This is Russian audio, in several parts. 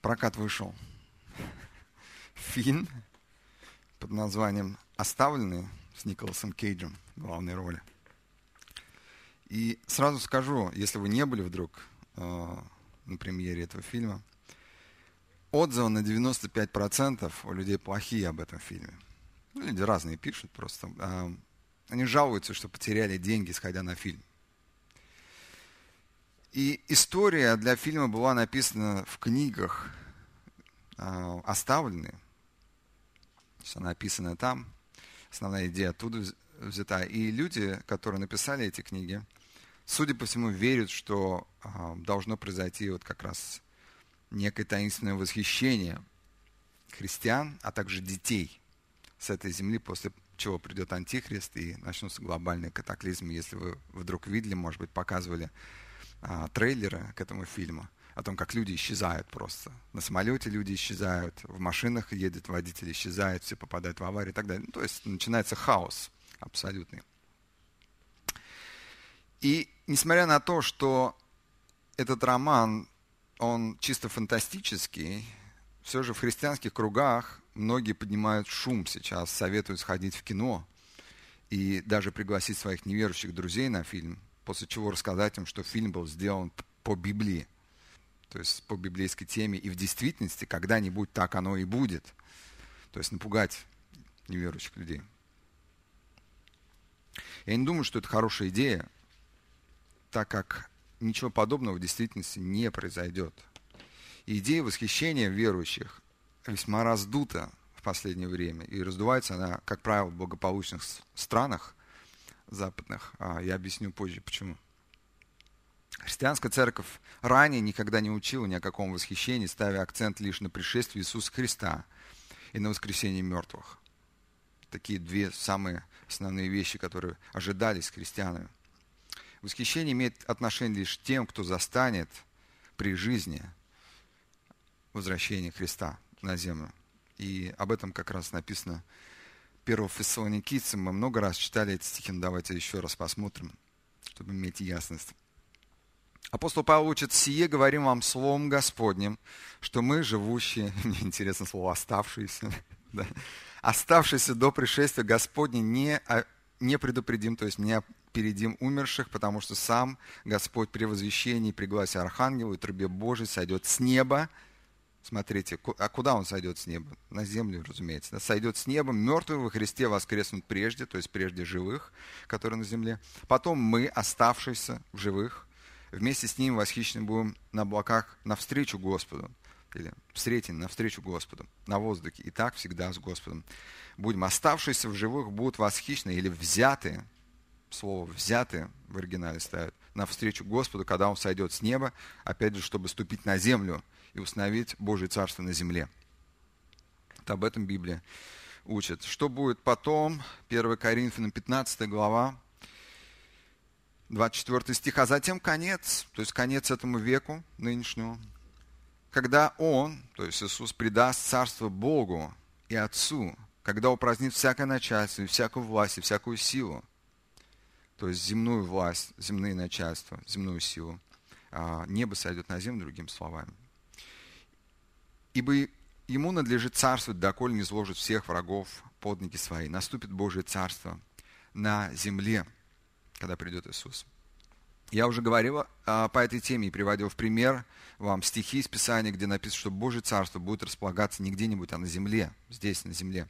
прокат вышел фильм под названием «Оставленные» с Николасом Кейджем в главной роли. И сразу скажу, если вы не были вдруг э, на премьере этого фильма, отзывы на 95% у людей плохие об этом фильме. Ну, люди разные пишут просто. Э, они жалуются, что потеряли деньги, сходя на фильм. И история для фильма была написана в книгах э, «Оставленные». То есть она описана там. Основная идея оттуда взята. И люди, которые написали эти книги, судя по всему, верят, что э, должно произойти вот как раз некое таинственное восхищение христиан, а также детей с этой земли, после чего придет Антихрист и начнутся глобальные катаклизмы. Если вы вдруг видели, может быть, показывали а, трейлеры к этому фильму, о том, как люди исчезают просто. На самолете люди исчезают, в машинах едет водитель, исчезает, все попадают в аварию и так далее. Ну, то есть начинается хаос абсолютный. И несмотря на то, что этот роман, он чисто фантастический, все же в христианских кругах многие поднимают шум сейчас, советуют сходить в кино и даже пригласить своих неверующих друзей на фильм, после чего рассказать им, что фильм был сделан по Библии, то есть по библейской теме, и в действительности когда-нибудь так оно и будет. То есть напугать неверующих людей. Я не думаю, что это хорошая идея, так как ничего подобного в действительности не произойдет. И идея восхищения верующих весьма раздута в последнее время. И раздувается она, как правило, в благополучных странах западных. А я объясню позже, почему. Христианская церковь ранее никогда не учила ни о каком восхищении, ставя акцент лишь на пришествие Иисуса Христа и на воскресении мертвых. Такие две самые основные вещи, которые ожидались христианами. Восхищение имеет отношение лишь тем, кто застанет при жизни возвращения Христа на землю. И об этом как раз написано 1 Фессалоникийцам. Мы много раз читали эти стихи, но давайте еще раз посмотрим, чтобы иметь ясность. Апостол Павел учит, «Сие говорим вам словом Господним, что мы, живущие, мне интересно слово «оставшиеся», да, оставшиеся до пришествия Господня, не, не предупредим, то есть не опередим умерших, потому что сам Господь при возвещении, при гласе Архангела и трубе Божией сойдет с неба, Смотрите, а куда он сойдет с неба? На землю, разумеется. Сойдет с неба, мертвые во Христе воскреснут прежде, то есть прежде живых, которые на земле. Потом мы, оставшиеся в живых, вместе с ним восхищены будем на облаках навстречу Господу. Или встретим навстречу Господу на воздухе. И так всегда с Господом. Будем оставшиеся в живых, будут восхищены или взяты, слово взяты в оригинале ставят, навстречу Господу, когда Он сойдет с неба, опять же, чтобы ступить на землю – и установить Божье Царство на земле. Это об этом Библия учит. Что будет потом? 1 Коринфянам 15 глава, 24 стих. А затем конец, то есть конец этому веку нынешнему, когда Он, то есть Иисус, предаст царство Богу и Отцу, когда упразднит всякое начальство, и всякую власть, и всякую силу, то есть земную власть, земные начальства, земную силу. А, небо сойдет на землю, другими словами ибо ему надлежит царствовать, доколе не сложит всех врагов под ноги свои. Наступит Божие царство на земле, когда придет Иисус. Я уже говорил а, по этой теме и приводил в пример вам стихи из Писания, где написано, что Божье Царство будет располагаться не где-нибудь, а на земле, здесь, на земле.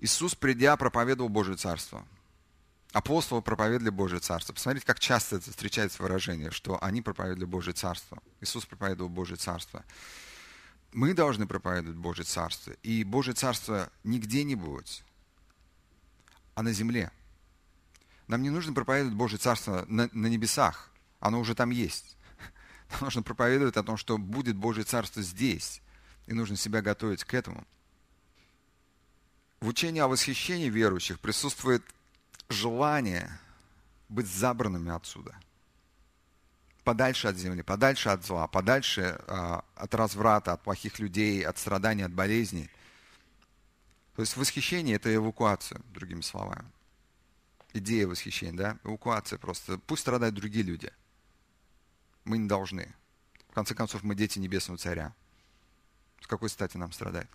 Иисус, придя, проповедовал Божье Царство. Апостолы проповедовали Божье Царство. Посмотрите, как часто это встречается выражение, что они проповедовали Божье Царство. Иисус проповедовал Божье Царство мы должны проповедовать Божье Царство. И Божье Царство не где-нибудь, а на земле. Нам не нужно проповедовать Божье Царство на, на небесах. Оно уже там есть. Нам нужно проповедовать о том, что будет Божье Царство здесь. И нужно себя готовить к этому. В учении о восхищении верующих присутствует желание быть забранными отсюда – подальше от земли, подальше от зла, подальше э, от разврата, от плохих людей, от страданий, от болезней. То есть восхищение – это эвакуация, другими словами. Идея восхищения, да? Эвакуация просто. Пусть страдают другие люди. Мы не должны. В конце концов, мы дети Небесного Царя. С какой стати нам страдать?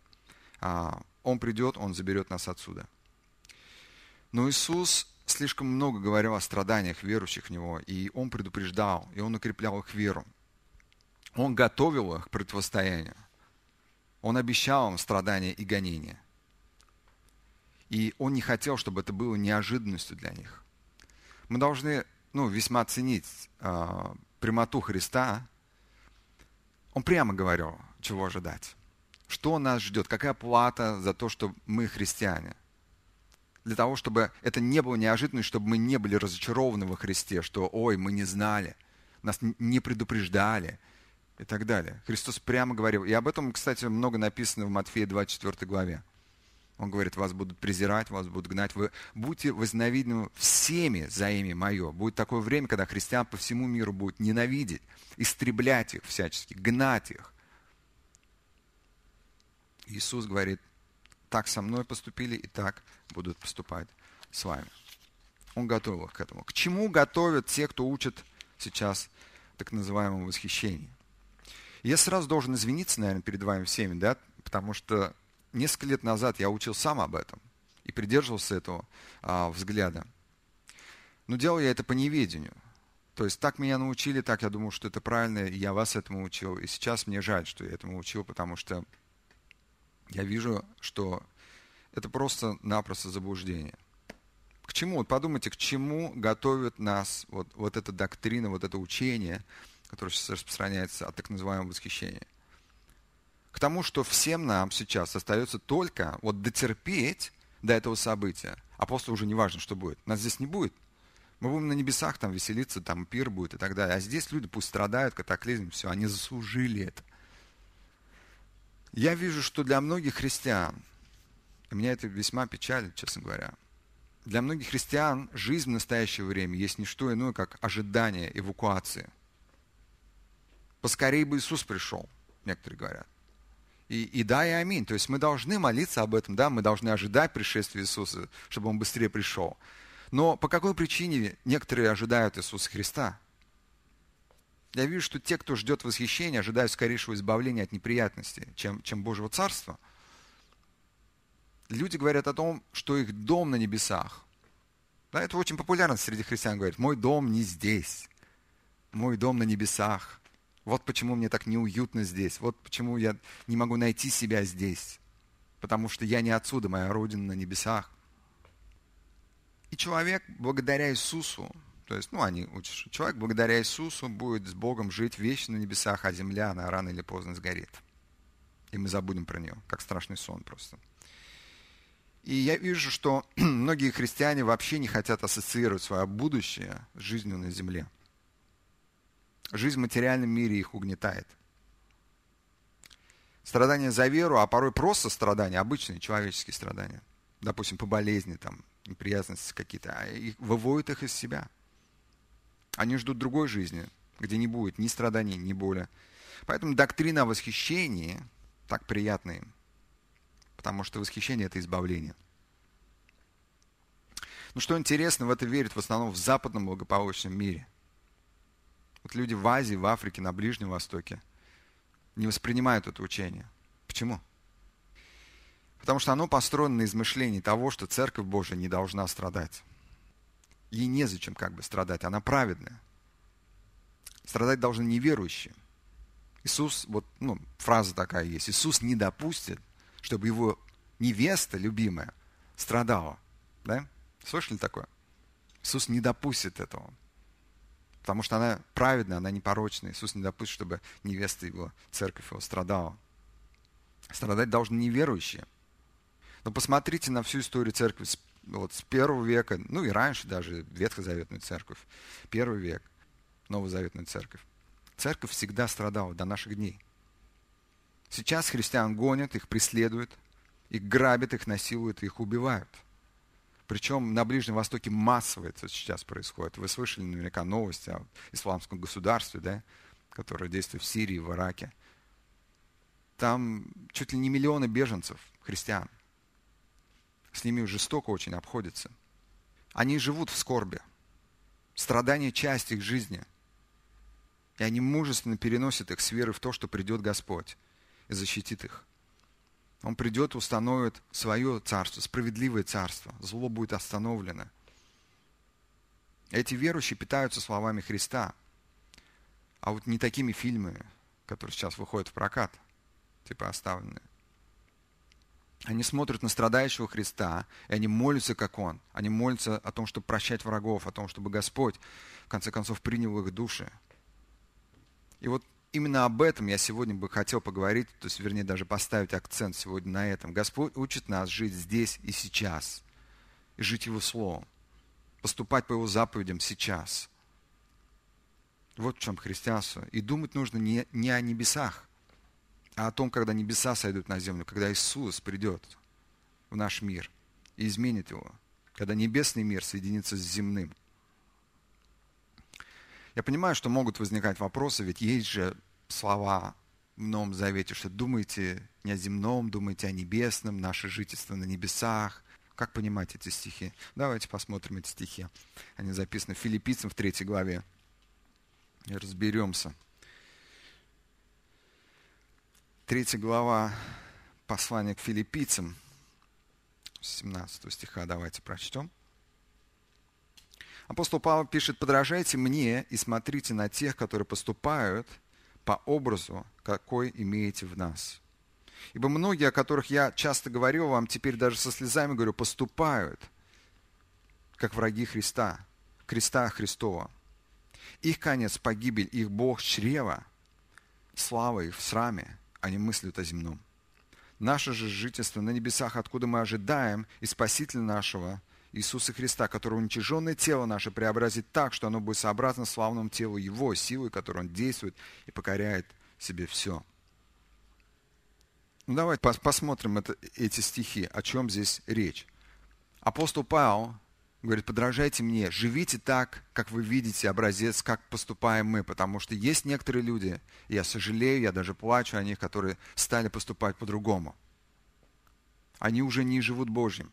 А, он придет, Он заберет нас отсюда. Но Иисус слишком много говорил о страданиях верующих в Него, и Он предупреждал, и Он укреплял их веру. Он готовил их к противостоянию. Он обещал им страдания и гонения. И Он не хотел, чтобы это было неожиданностью для них. Мы должны ну, весьма ценить э, прямоту Христа. Он прямо говорил, чего ожидать. Что нас ждет? Какая плата за то, что мы христиане? Для того, чтобы это не было неожиданно, чтобы мы не были разочарованы во Христе, что «Ой, мы не знали, нас не предупреждали» и так далее. Христос прямо говорил. И об этом, кстати, много написано в Матфея 24 главе. Он говорит, вас будут презирать, вас будут гнать. Вы будете возненавидены всеми за имя мое. Будет такое время, когда христиан по всему миру будут ненавидеть, истреблять их всячески, гнать их. Иисус говорит, так со мной поступили и так будут поступать с вами. Он готовил их к этому. К чему готовят те, кто учат сейчас так называемому восхищению? Я сразу должен извиниться, наверное, перед вами всеми, да, потому что несколько лет назад я учил сам об этом и придерживался этого а, взгляда. Но делал я это по неведению. То есть так меня научили, так я думал, что это правильно, и я вас этому учил. И сейчас мне жаль, что я этому учил, потому что я вижу, что это просто-напросто заблуждение. К чему? Вот подумайте, к чему готовит нас вот, вот эта доктрина, вот это учение, которое сейчас распространяется от так называемого восхищения. К тому, что всем нам сейчас остается только вот дотерпеть до этого события, а после уже не важно, что будет. Нас здесь не будет. Мы будем на небесах там веселиться, там пир будет и так далее. А здесь люди пусть страдают, катаклизм, все, они заслужили это. Я вижу, что для многих христиан, и меня это весьма печалит, честно говоря, для многих христиан жизнь в настоящее время есть не что иное, как ожидание эвакуации. Поскорее бы Иисус пришел, некоторые говорят. И, и да, и аминь. То есть мы должны молиться об этом, да, мы должны ожидать пришествия Иисуса, чтобы Он быстрее пришел. Но по какой причине некоторые ожидают Иисуса Христа? Я вижу, что те, кто ждет восхищения, ожидают скорейшего избавления от неприятностей, чем, чем Божьего Царства. Люди говорят о том, что их дом на небесах. Да, это очень популярно среди христиан говорить. Мой дом не здесь. Мой дом на небесах. Вот почему мне так неуютно здесь. Вот почему я не могу найти себя здесь. Потому что я не отсюда, моя родина на небесах. И человек, благодаря Иисусу, то есть, ну, они учат, что человек благодаря Иисусу будет с Богом жить вечно на небесах, а земля, она рано или поздно сгорит. И мы забудем про нее, как страшный сон просто. И я вижу, что многие христиане вообще не хотят ассоциировать свое будущее с жизнью на земле. Жизнь в материальном мире их угнетает. Страдания за веру, а порой просто страдания, обычные человеческие страдания, допустим, по болезни, там, неприятности какие-то, а выводят их из себя – они ждут другой жизни, где не будет ни страданий, ни боли. Поэтому доктрина о восхищении так приятна им. Потому что восхищение – это избавление. Ну что интересно, в это верят в основном в западном благополучном мире. Вот люди в Азии, в Африке, на Ближнем Востоке не воспринимают это учение. Почему? Потому что оно построено на измышлении того, что Церковь Божия не должна страдать. Ей незачем как бы страдать, она праведная. Страдать должны неверующие. Иисус, вот ну, фраза такая есть, Иисус не допустит, чтобы его невеста любимая страдала. Да? Слышали такое? Иисус не допустит этого. Потому что она праведная, она непорочная. Иисус не допустит, чтобы невеста его, церковь его страдала. Страдать должны неверующие. Но посмотрите на всю историю церкви вот с первого века, ну и раньше даже, Ветхозаветную церковь, первый век, Новозаветную церковь. Церковь всегда страдала до наших дней. Сейчас христиан гонят, их преследуют, их грабят, их насилуют, их убивают. Причем на Ближнем Востоке массово это сейчас происходит. Вы слышали наверняка новости о исламском государстве, да, которое действует в Сирии, в Ираке. Там чуть ли не миллионы беженцев, христиан. С ними жестоко очень обходится. Они живут в скорби. Страдание – часть их жизни. И они мужественно переносят их с верой в то, что придет Господь. и защитит их. Он придет установит свое царство, справедливое царство. Зло будет остановлено. Эти верующие питаются словами Христа. А вот не такими фильмами, которые сейчас выходят в прокат, типа оставленные. Они смотрят на страдающего Христа, и они молятся, как Он. Они молятся о том, чтобы прощать врагов, о том, чтобы Господь, в конце концов, принял их души. И вот именно об этом я сегодня бы хотел поговорить, то есть, вернее, даже поставить акцент сегодня на этом. Господь учит нас жить здесь и сейчас, и жить Его Словом, поступать по Его заповедям сейчас. Вот в чем христианство. И думать нужно не, не о небесах, а о том, когда небеса сойдут на землю, когда Иисус придет в наш мир и изменит его, когда небесный мир соединится с земным. Я понимаю, что могут возникать вопросы, ведь есть же слова в Новом Завете, что думайте не о земном, думайте о небесном, наше жительство на небесах. Как понимать эти стихи? Давайте посмотрим эти стихи. Они записаны в Филиппийцам в третьей главе. И разберемся. Третья глава послания к филиппийцам, 17 стиха давайте прочтем. Апостол Павел пишет, подражайте мне и смотрите на тех, которые поступают по образу, какой имеете в нас. Ибо многие, о которых я часто говорил вам, теперь даже со слезами говорю, поступают, как враги Христа, креста Христова. Их конец – погибель, их Бог – чрева, слава их в сраме, они мыслят о земном. Наше же жительство на небесах, откуда мы ожидаем и Спасителя нашего, Иисуса Христа, который уничиженное тело наше преобразит так, что оно будет сообразно славному телу Его, силой, которой Он действует и покоряет себе все. Ну давайте посмотрим это, эти стихи, о чем здесь речь. Апостол Павел говорит, подражайте мне, живите так, как вы видите образец, как поступаем мы, потому что есть некоторые люди, я сожалею, я даже плачу о них, которые стали поступать по-другому. Они уже не живут Божьим.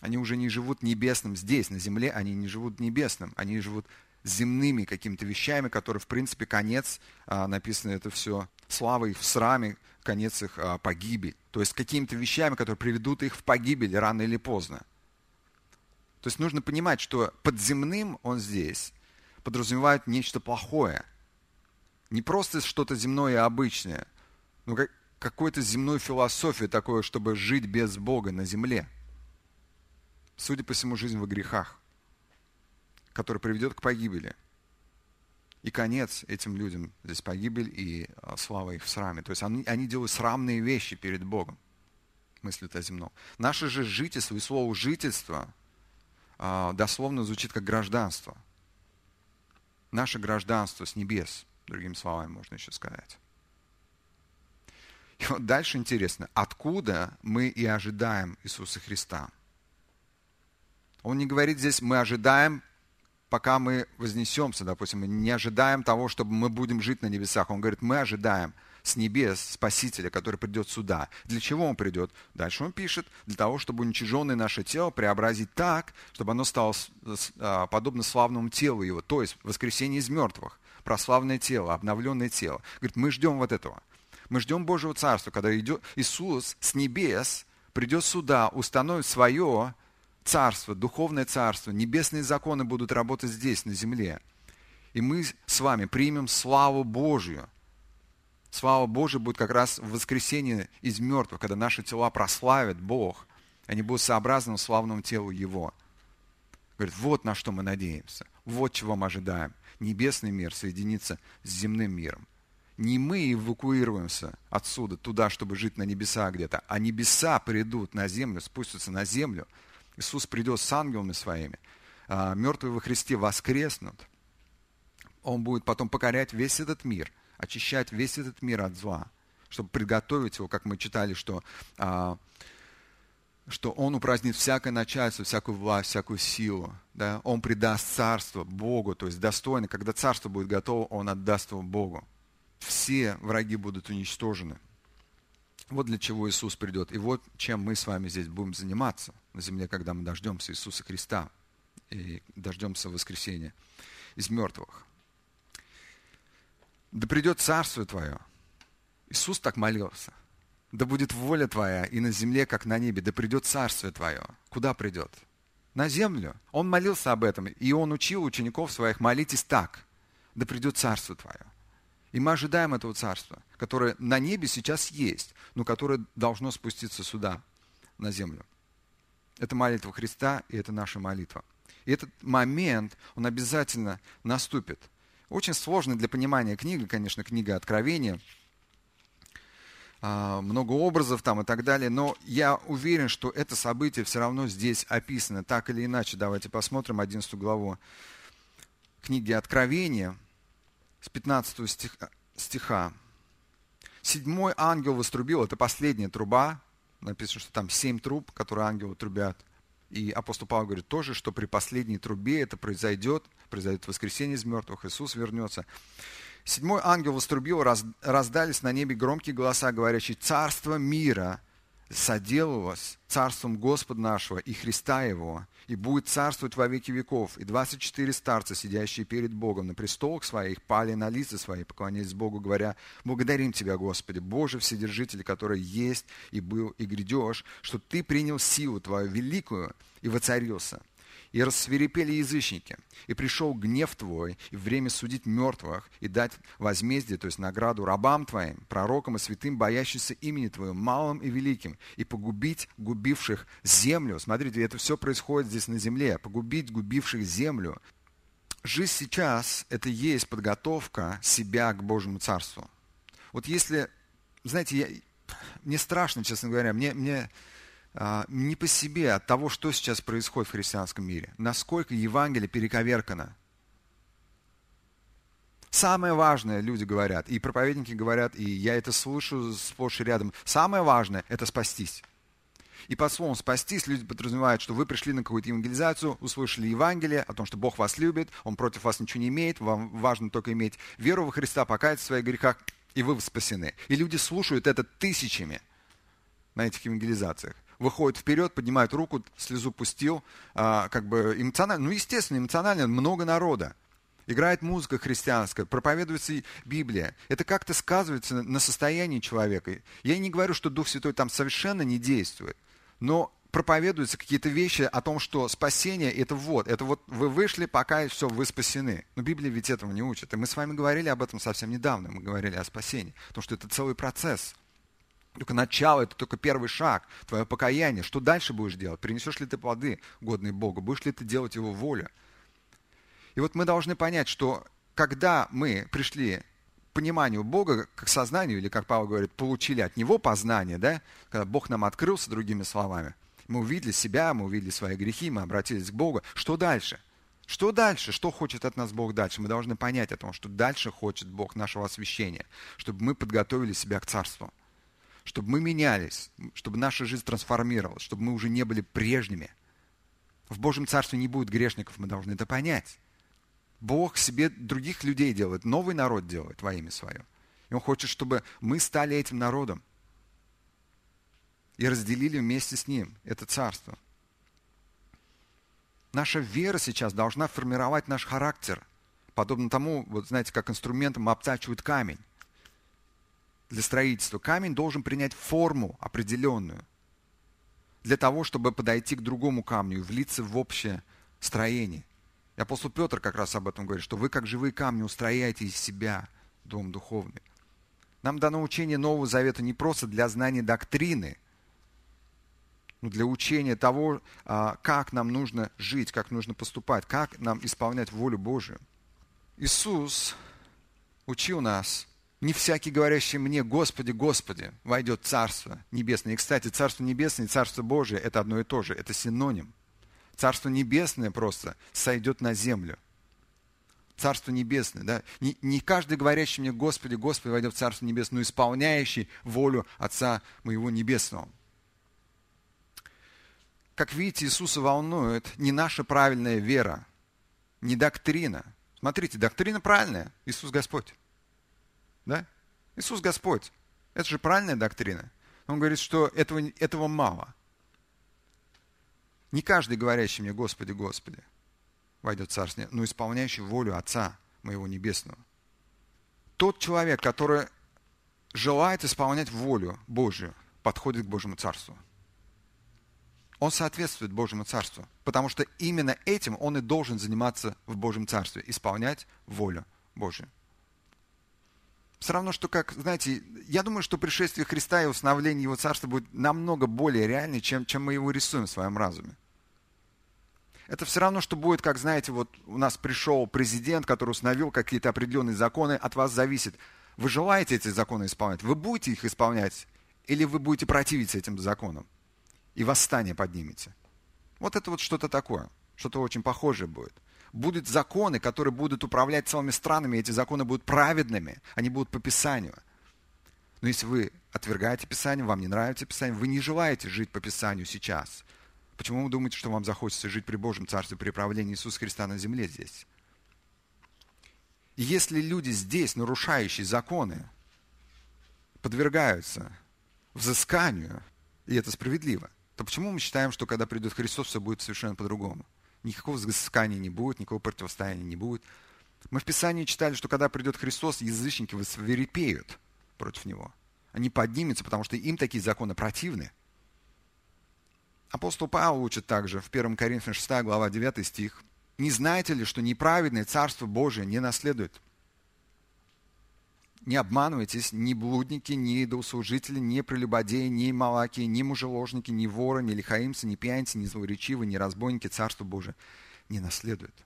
Они уже не живут небесным здесь, на земле, они не живут небесным, они живут земными какими-то вещами, которые, в принципе, конец, а, написано это все, слава их в сраме, конец их а, погибель. То есть какими-то вещами, которые приведут их в погибель рано или поздно. То есть нужно понимать, что под земным он здесь подразумевает нечто плохое. Не просто что-то земное и обычное, но как, какую-то земную философию такое, чтобы жить без Бога на земле. Судя по всему, жизнь во грехах, которая приведет к погибели. И конец этим людям здесь погибель и а, слава их в сраме. То есть они, они делают срамные вещи перед Богом. Мыслят о земном. Наше же жительство и слово жительство – дословно звучит как гражданство. Наше гражданство с небес, другими словами можно еще сказать. И вот дальше интересно, откуда мы и ожидаем Иисуса Христа? Он не говорит здесь, мы ожидаем, пока мы вознесемся, допустим, мы не ожидаем того, чтобы мы будем жить на небесах. Он говорит, мы ожидаем – с небес Спасителя, который придет сюда. Для чего он придет? Дальше он пишет, для того, чтобы уничиженное наше тело преобразить так, чтобы оно стало а, подобно славному телу его, то есть воскресение из мертвых, прославленное тело, обновленное тело. Говорит, мы ждем вот этого. Мы ждем Божьего Царства, когда идет Иисус с небес придет сюда, установит свое царство, духовное царство, небесные законы будут работать здесь, на земле. И мы с вами примем славу Божью – слава Божия будет как раз в воскресенье из мертвых, когда наши тела прославят Бог. Они будут сообразны славному телу Его. Говорит, вот на что мы надеемся, вот чего мы ожидаем. Небесный мир соединится с земным миром. Не мы эвакуируемся отсюда, туда, чтобы жить на небеса где-то, а небеса придут на землю, спустятся на землю. Иисус придет с ангелами своими. А мертвые во Христе воскреснут. Он будет потом покорять весь этот мир – очищать весь этот мир от зла, чтобы приготовить его, как мы читали, что, а, что Он упразднит всякое начальство, всякую власть, всякую силу. Да? Он предаст царство Богу, то есть достойно. Когда царство будет готово, Он отдаст его Богу. Все враги будут уничтожены. Вот для чего Иисус придет. И вот чем мы с вами здесь будем заниматься на земле, когда мы дождемся Иисуса Христа и дождемся воскресения из мертвых. Да придет Царство Твое, Иисус так молился. Да будет воля Твоя и на земле, как на небе, да придет Царствие Твое. Куда придет? На землю. Он молился об этом, и он учил учеников своих, молитесь так, да придет Царство Твое. И мы ожидаем этого Царства, которое на небе сейчас есть, но которое должно спуститься сюда, на землю. Это молитва Христа, и это наша молитва. И этот момент, он обязательно наступит. Очень сложно для понимания книга, конечно, книга Откровения – а, много образов там и так далее, но я уверен, что это событие все равно здесь описано, так или иначе. Давайте посмотрим 11 главу книги Откровения с 15 стиха. стиха. Седьмой ангел вострубил, это последняя труба, написано, что там семь труб, которые ангелы трубят. И апостол Павел говорит тоже, что при последней трубе это произойдет, произойдет воскресенье из мертвых, Иисус вернется. Седьмой ангел вострубил, раздались на небе громкие голоса, говорящие, «Царство мира соделалось царством Господа нашего и Христа Его, и будет царствовать во веки веков». И двадцать четыре старца, сидящие перед Богом на престолах своих, пали на лица свои, поклоняясь Богу, говоря, «Благодарим Тебя, Господи, Боже Вседержитель, который есть и был и грядешь, что Ты принял силу Твою великую и воцарился» и рассверепели язычники, и пришел гнев твой, и время судить мертвых, и дать возмездие, то есть награду рабам твоим, пророкам и святым, боящимся имени твоего, малым и великим, и погубить губивших землю. Смотрите, это все происходит здесь на земле. Погубить губивших землю. Жизнь сейчас – это есть подготовка себя к Божьему Царству. Вот если, знаете, я, мне страшно, честно говоря, мне, мне, не по себе от того, что сейчас происходит в христианском мире. Насколько Евангелие перековеркано. Самое важное, люди говорят, и проповедники говорят, и я это слышу сплошь и рядом, самое важное – это спастись. И под словом «спастись» люди подразумевают, что вы пришли на какую-то евангелизацию, услышали Евангелие о том, что Бог вас любит, Он против вас ничего не имеет, вам важно только иметь веру во Христа, покаяться в своих грехах, и вы спасены. И люди слушают это тысячами на этих евангелизациях выходит вперед, поднимает руку, слезу пустил, а, как бы эмоционально, ну, естественно, эмоционально, много народа. Играет музыка христианская, проповедуется Библия. Это как-то сказывается на состоянии человека. Я не говорю, что Дух Святой там совершенно не действует, но проповедуются какие-то вещи о том, что спасение это вот, это вот вы вышли, пока все, вы спасены. Но Библия ведь этого не учит. И мы с вами говорили об этом совсем недавно, мы говорили о спасении, потому что это целый процесс. Только начало, это только первый шаг, твое покаяние. Что дальше будешь делать? Принесешь ли ты плоды, годные Богу? Будешь ли ты делать Его волю? И вот мы должны понять, что когда мы пришли к пониманию Бога, как сознанию, или, как Павел говорит, получили от Него познание, да? когда Бог нам открылся, другими словами, мы увидели себя, мы увидели свои грехи, мы обратились к Богу. Что дальше? Что дальше? Что хочет от нас Бог дальше? Мы должны понять о том, что дальше хочет Бог нашего освящения, чтобы мы подготовили себя к Царству чтобы мы менялись, чтобы наша жизнь трансформировалась, чтобы мы уже не были прежними. В Божьем Царстве не будет грешников, мы должны это понять. Бог себе других людей делает, новый народ делает во имя свое. И Он хочет, чтобы мы стали этим народом и разделили вместе с Ним это царство. Наша вера сейчас должна формировать наш характер, подобно тому, вот знаете, как инструментом обтачивают камень для строительства. Камень должен принять форму определенную для того, чтобы подойти к другому камню и влиться в общее строение. И апостол Петр как раз об этом говорит, что вы, как живые камни, устрояете из себя дом духовный. Нам дано учение Нового Завета не просто для знания доктрины, но для учения того, а, как нам нужно жить, как нужно поступать, как нам исполнять волю Божию. Иисус учил нас не всякий, говорящий мне, Господи, Господи, войдет Царство Небесное. И, кстати, Царство Небесное и Царство Божие – это одно и то же, это синоним. Царство Небесное просто сойдет на землю. Царство Небесное, да? Не, не каждый, говорящий мне, Господи, Господи, войдет в Царство Небесное, но исполняющий волю Отца моего Небесного. Как видите, Иисуса волнует не наша правильная вера, не доктрина. Смотрите, доктрина правильная, Иисус Господь. Да? Иисус Господь. Это же правильная доктрина. Он говорит, что этого, этого мало. Не каждый, говорящий мне, Господи, Господи, войдет в Царствие, но исполняющий волю Отца моего Небесного. Тот человек, который желает исполнять волю Божью, подходит к Божьему Царству. Он соответствует Божьему Царству, потому что именно этим он и должен заниматься в Божьем Царстве, исполнять волю Божью. Все равно, что как, знаете, я думаю, что пришествие Христа и установление Его Царства будет намного более реальнее, чем, чем мы его рисуем в своем разуме. Это все равно, что будет, как, знаете, вот у нас пришел президент, который установил какие-то определенные законы, от вас зависит. Вы желаете эти законы исполнять? Вы будете их исполнять? Или вы будете противиться этим законам? И восстание поднимете? Вот это вот что-то такое. Что-то очень похожее будет. Будут законы, которые будут управлять целыми странами, и эти законы будут праведными, они будут по Писанию. Но если вы отвергаете Писание, вам не нравится Писание, вы не желаете жить по Писанию сейчас – Почему вы думаете, что вам захочется жить при Божьем Царстве, при правлении Иисуса Христа на земле здесь? Если люди здесь, нарушающие законы, подвергаются взысканию, и это справедливо, то почему мы считаем, что когда придет Христос, все будет совершенно по-другому? Никакого взыскания не будет, никакого противостояния не будет. Мы в Писании читали, что когда придет Христос, язычники свирепеют против Него. Они поднимутся, потому что им такие законы противны – Апостол Павел учит также в 1 Коринфянам 6 глава 9 стих. «Не знаете ли, что неправедное Царство Божие не наследует?» Не обманывайтесь, ни блудники, ни идолослужители, ни прелюбодеи, ни малаки, ни мужеложники, ни воры, ни лихаимцы, ни пьяницы, ни злоречивые, ни разбойники Царство Божие не наследуют.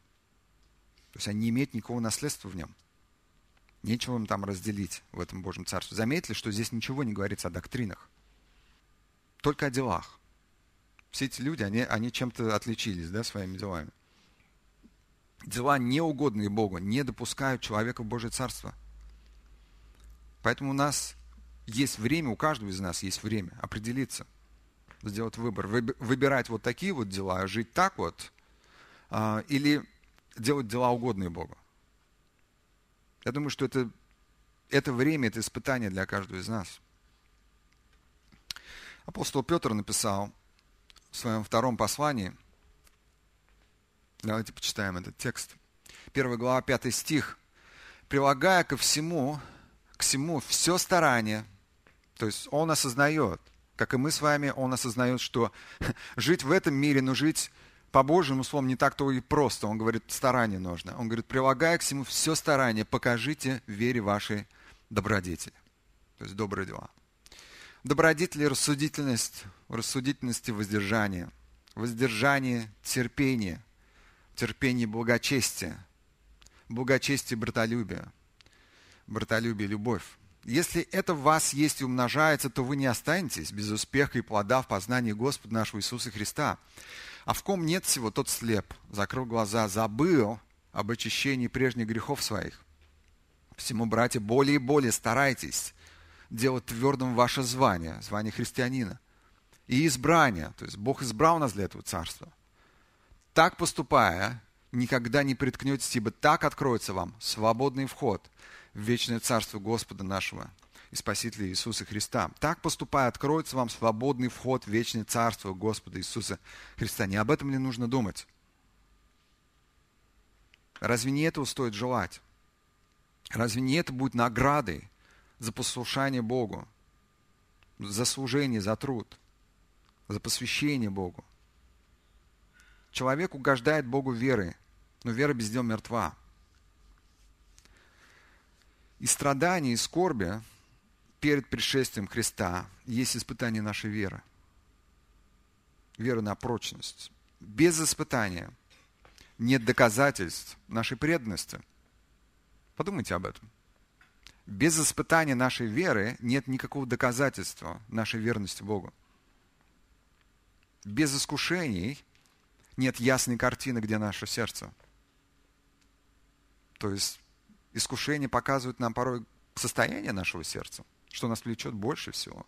То есть они не имеют никакого наследства в нем. Нечего им там разделить в этом Божьем Царстве. Заметили, что здесь ничего не говорится о доктринах, только о делах все эти люди, они, они чем-то отличились да, своими делами. Дела неугодные Богу не допускают человека в Божье Царство. Поэтому у нас есть время, у каждого из нас есть время определиться, сделать выбор, выбирать вот такие вот дела, жить так вот, а, или делать дела угодные Богу. Я думаю, что это, это время, это испытание для каждого из нас. Апостол Петр написал в своем втором послании. Давайте почитаем этот текст. Первая глава, пятый стих. «Прилагая ко всему, к всему все старание». То есть он осознает, как и мы с вами, он осознает, что жить в этом мире, но жить по Божьему словам не так-то и просто. Он говорит, старание нужно. Он говорит, прилагая к всему все старание, покажите вере вашей добродетели. То есть добрые дела. Добродетели, рассудительность, рассудительности воздержание, воздержание, терпение, терпение, благочестие, благочестие, братолюбие, братолюбие, любовь. Если это в вас есть и умножается, то вы не останетесь без успеха и плода в познании Господа нашего Иисуса Христа. А в ком нет всего, тот слеп, закрыл глаза, забыл об очищении прежних грехов своих. Всему, братья, более и более старайтесь делать твердым ваше звание, звание христианина. И избрание, то есть Бог избрал нас для этого царства. Так поступая, никогда не приткнетесь, ибо так откроется вам свободный вход в вечное царство Господа нашего и Спасителя Иисуса Христа. Так поступая, откроется вам свободный вход в вечное царство Господа Иисуса Христа. Не об этом ли нужно думать? Разве не этого стоит желать? Разве не это будет наградой за послушание Богу, за служение, за труд, за посвящение Богу. Человек угождает Богу верой, но вера без дел мертва. И страдания, и скорби перед пришествием Христа есть испытание нашей веры. Вера на прочность. Без испытания нет доказательств нашей преданности. Подумайте об этом. Без испытания нашей веры нет никакого доказательства нашей верности Богу. Без искушений нет ясной картины, где наше сердце. То есть искушения показывают нам порой состояние нашего сердца, что нас влечет больше всего.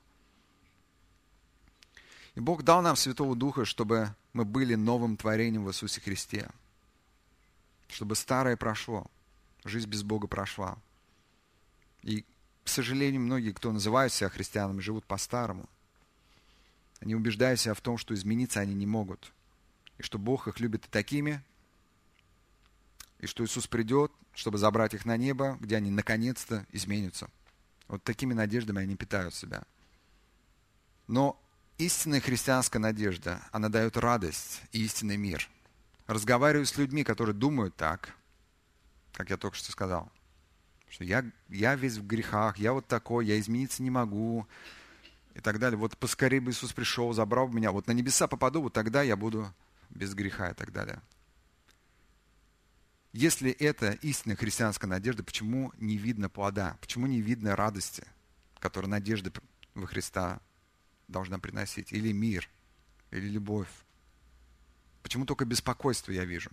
И Бог дал нам Святого Духа, чтобы мы были новым творением в Иисусе Христе. Чтобы старое прошло, жизнь без Бога прошла. И, к сожалению, многие, кто называют себя христианами, живут по-старому. Они убеждают себя в том, что измениться они не могут. И что Бог их любит и такими, и что Иисус придет, чтобы забрать их на небо, где они наконец-то изменятся Вот такими надеждами они питают себя. Но истинная христианская надежда, она дает радость и истинный мир. Разговариваю с людьми, которые думают так, как я только что сказал, что я, я весь в грехах, я вот такой, я измениться не могу, и так далее. Вот поскорее бы Иисус пришел, забрал меня, вот на небеса попаду, вот тогда я буду без греха и так далее. Если это истинная христианская надежда, почему не видно плода? Почему не видно радости, которую надежда во Христа должна приносить? Или мир, или любовь? Почему только беспокойство я вижу?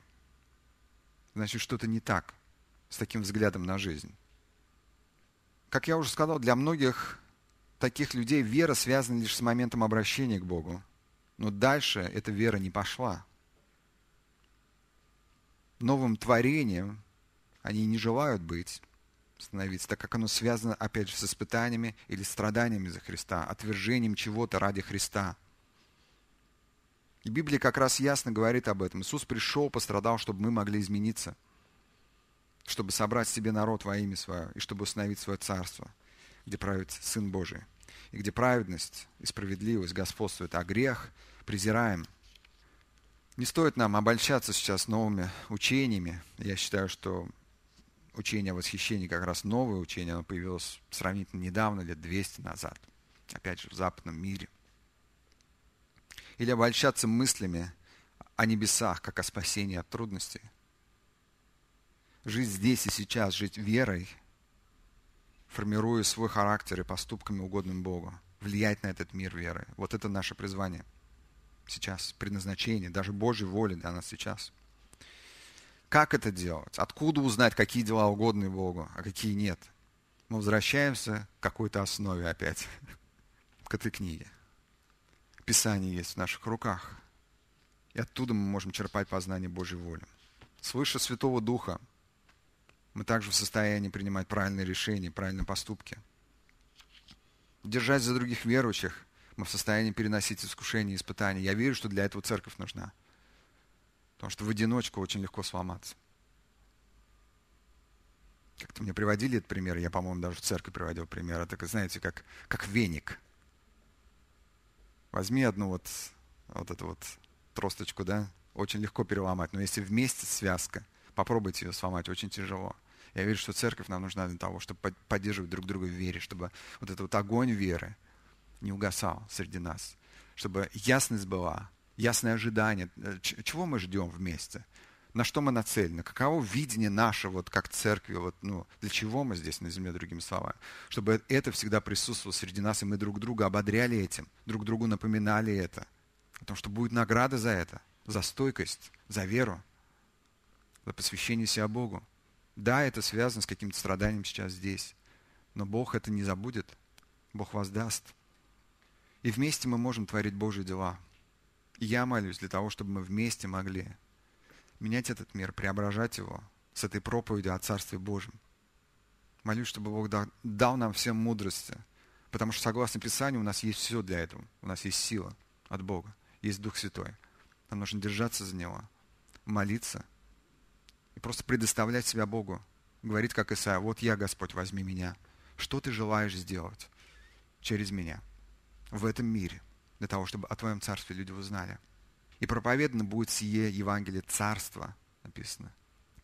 Значит, что-то не так с таким взглядом на жизнь. Как я уже сказал, для многих таких людей вера связана лишь с моментом обращения к Богу. Но дальше эта вера не пошла. Новым творением они не желают быть, становиться, так как оно связано, опять же, с испытаниями или страданиями за Христа, отвержением чего-то ради Христа. И Библия как раз ясно говорит об этом. Иисус пришел, пострадал, чтобы мы могли измениться, чтобы собрать себе народ во имя Свое и чтобы установить свое царство, где правит Сын Божий и где праведность и справедливость господствуют, а грех презираем. Не стоит нам обольщаться сейчас новыми учениями. Я считаю, что учение о восхищении как раз новое учение, оно появилось сравнительно недавно, лет 200 назад. Опять же, в западном мире. Или обольщаться мыслями о небесах, как о спасении от трудностей. Жить здесь и сейчас, жить верой – формируя свой характер и поступками угодным Богу, влиять на этот мир веры. Вот это наше призвание сейчас, предназначение, даже Божьей воли для нас сейчас. Как это делать? Откуда узнать, какие дела угодны Богу, а какие нет? Мы возвращаемся к какой-то основе опять, к этой книге. Писание есть в наших руках. И оттуда мы можем черпать познание Божьей воли. Свыше Святого Духа мы также в состоянии принимать правильные решения, правильные поступки. Держать за других верующих, мы в состоянии переносить искушения и испытания. Я верю, что для этого церковь нужна. Потому что в одиночку очень легко сломаться. Как-то мне приводили этот пример, я, по-моему, даже в церкви приводил пример. Это, знаете, как, как веник. Возьми одну вот, вот эту вот тросточку, да, очень легко переломать. Но если вместе связка, попробуйте ее сломать, очень тяжело. Я верю, что церковь нам нужна для того, чтобы поддерживать друг друга в вере, чтобы вот этот вот огонь веры не угасал среди нас, чтобы ясность была, ясное ожидание, э, чего мы ждем вместе, на что мы нацелены, каково видение наше, вот как церкви, вот, ну, для чего мы здесь на земле, другими словами, чтобы это всегда присутствовало среди нас, и мы друг друга ободряли этим, друг другу напоминали это, о том, что будет награда за это, за стойкость, за веру, за посвящение себя Богу. Да, это связано с каким-то страданием сейчас здесь, но Бог это не забудет. Бог воздаст. И вместе мы можем творить Божьи дела. И я молюсь для того, чтобы мы вместе могли менять этот мир, преображать его с этой проповедью о Царстве Божьем. Молюсь, чтобы Бог дал нам всем мудрости, потому что, согласно Писанию, у нас есть все для этого. У нас есть сила от Бога, есть Дух Святой. Нам нужно держаться за Него, молиться – и просто предоставлять себя Богу. Говорить, как Исаия, вот я, Господь, возьми меня. Что ты желаешь сделать через меня в этом мире, для того, чтобы о Твоем Царстве люди узнали. И проповедано будет сие Евангелие Царства, написано,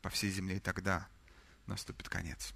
по всей земле, и тогда наступит конец.